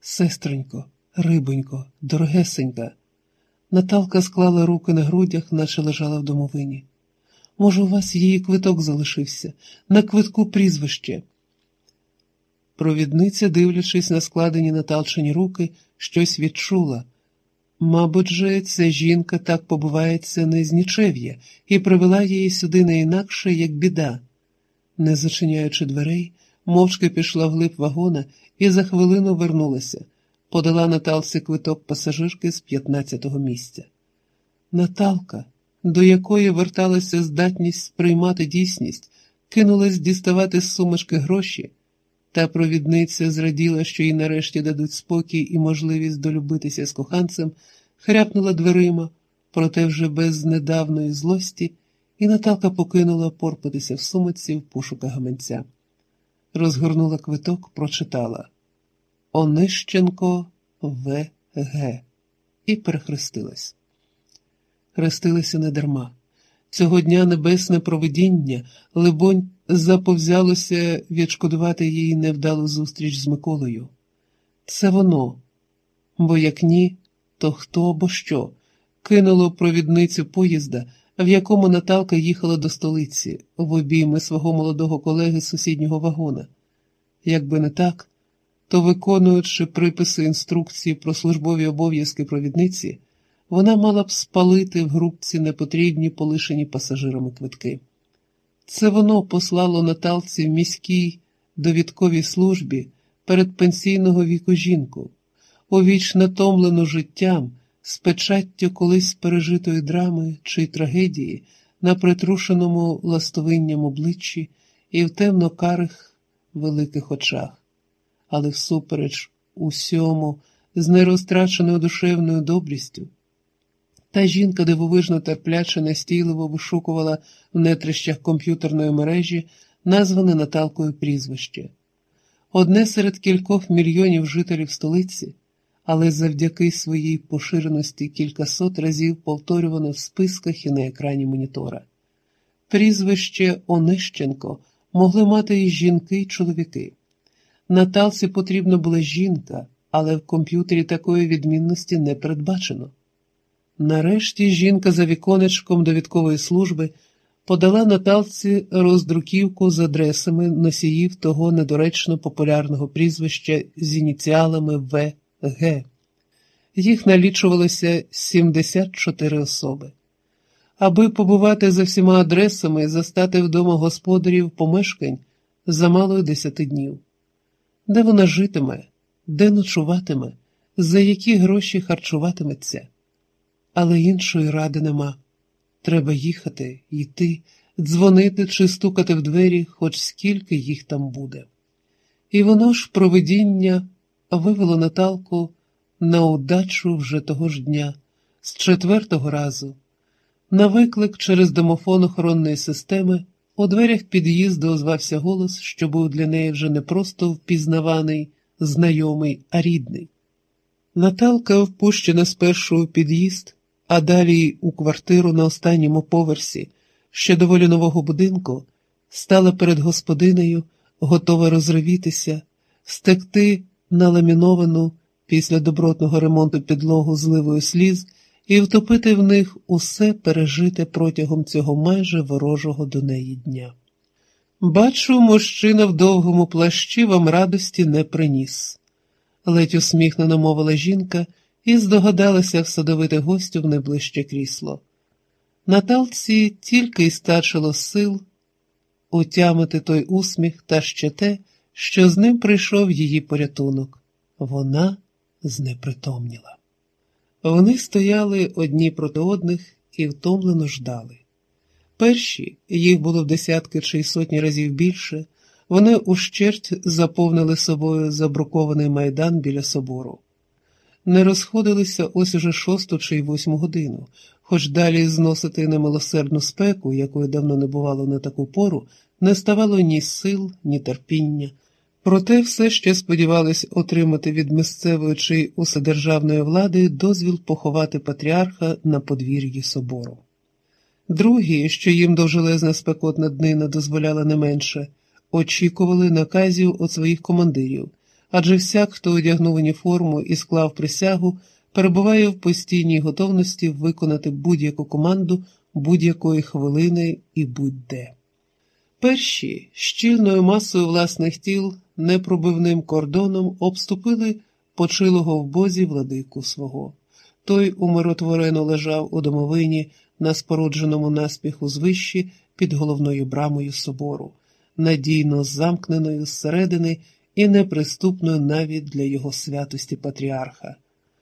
Сестренько, рибонько, дорогесенька. Наталка склала руки на грудях, наче лежала в домовині. Може, у вас її квиток залишився, на квитку прізвище. Провідниця, дивлячись на складені Наталчині руки, щось відчула. Мабуть же, ця жінка так побувається не з нічев'я і привела її сюди не інакше, як біда. Не зачиняючи дверей, мовчки пішла вглиб вагона і за хвилину вернулася, подала Наталці квиток пасажирки з 15-го місця. Наталка, до якої верталася здатність сприймати дійсність, кинулась діставати з сумочки гроші. Та провідниця зраділа, що їй нарешті дадуть спокій і можливість долюбитися з коханцем, хряпнула дверима, проте вже без недавної злості, і Наталка покинула порпатися в сумиці в пошуках гаманця. Розгорнула квиток, прочитала Онищенко В.Г. і перехрестилась. Хрестилася недарма. Цього дня небесне провидіння, либонь, заповзялося відшкодувати їй невдалу зустріч з Миколою. Це воно, бо як ні, то хто або що, кинуло провідницю поїзда, в якому Наталка їхала до столиці в обійми свого молодого колеги з сусіднього вагона. Якби не так, то, виконуючи приписи інструкції про службові обов'язки провідниці, вона мала б спалити в грубці непотрібні полишені пасажирами квитки. Це воно послало Наталці в міській довідковій службі передпенсійного віку жінку, увіч натомлену життям, з печаттю колись пережитої драми чи трагедії на притрушеному ластовинням обличчі і в темно-карих великих очах, але всупереч усьому, з нерозтраченою душевною добрістю. Та жінка дивовижно терпляче настійливо вишукувала в нетрищах комп'ютерної мережі назване Наталкою прізвище. Одне серед кількох мільйонів жителів столиці, але завдяки своїй поширеності кількасот разів повторювано в списках і на екрані монітора. Прізвище Онищенко могли мати і жінки, і чоловіки. Наталці потрібна була жінка, але в комп'ютері такої відмінності не передбачено. Нарешті жінка за віконечком довідкової служби подала Наталці роздруківку з адресами носіїв того недоречно популярного прізвища з ініціалами В.Г. Їх налічувалося 74 особи. Аби побувати за всіма адресами і застати вдома господарів помешкань замало й десяти днів. Де вона житиме, де ночуватиме, за які гроші харчуватиметься але іншої ради нема. Треба їхати, йти, дзвонити чи стукати в двері, хоч скільки їх там буде. І воно ж провидіння вивело Наталку на удачу вже того ж дня, з четвертого разу. На виклик через домофон охоронної системи у дверях під'їзду озвався голос, що був для неї вже не просто впізнаваний, знайомий, а рідний. Наталка, впущена спершу у під'їзд, а далі у квартиру на останньому поверсі, ще доволі нового будинку, стала перед господинею, готова розривітися, стекти на ламіновану після добротного ремонту підлогу зливою сліз і втопити в них усе пережите протягом цього майже ворожого до неї дня. Бачу, мужчина в довгому плащі вам радості не приніс, ледь усміхнено мовила жінка і здогадалася всадовити гостю в найближче крісло. Наталці тільки й стачило сил утямити той усміх та ще те, що з ним прийшов її порятунок. Вона знепритомніла. Вони стояли одні проти одних і втомлено ждали. Перші, їх було в десятки чи й сотні разів більше, вони ущерть заповнили собою забрукований майдан біля собору не розходилися ось уже шосту чи восьму годину, хоч далі зносити немилосердну спеку, якої давно не бувало на таку пору, не ставало ні сил, ні терпіння. Проте все ще сподівались отримати від місцевої чи уседержавної влади дозвіл поховати патріарха на подвір'ї собору. Другі, що їм довжелезна спекотна днина дозволяла не менше, очікували наказів від своїх командирів адже всяк, хто одягнув уніформу і склав присягу, перебуває в постійній готовності виконати будь-яку команду будь-якої хвилини і будь-де. Перші щільною масою власних тіл непробивним кордоном обступили почилого в бозі владику свого. Той умиротворено лежав у домовині на спорудженому наспіху звищі під головною брамою собору, надійно замкненою зсередини і неприступною навіть для його святості патріарха.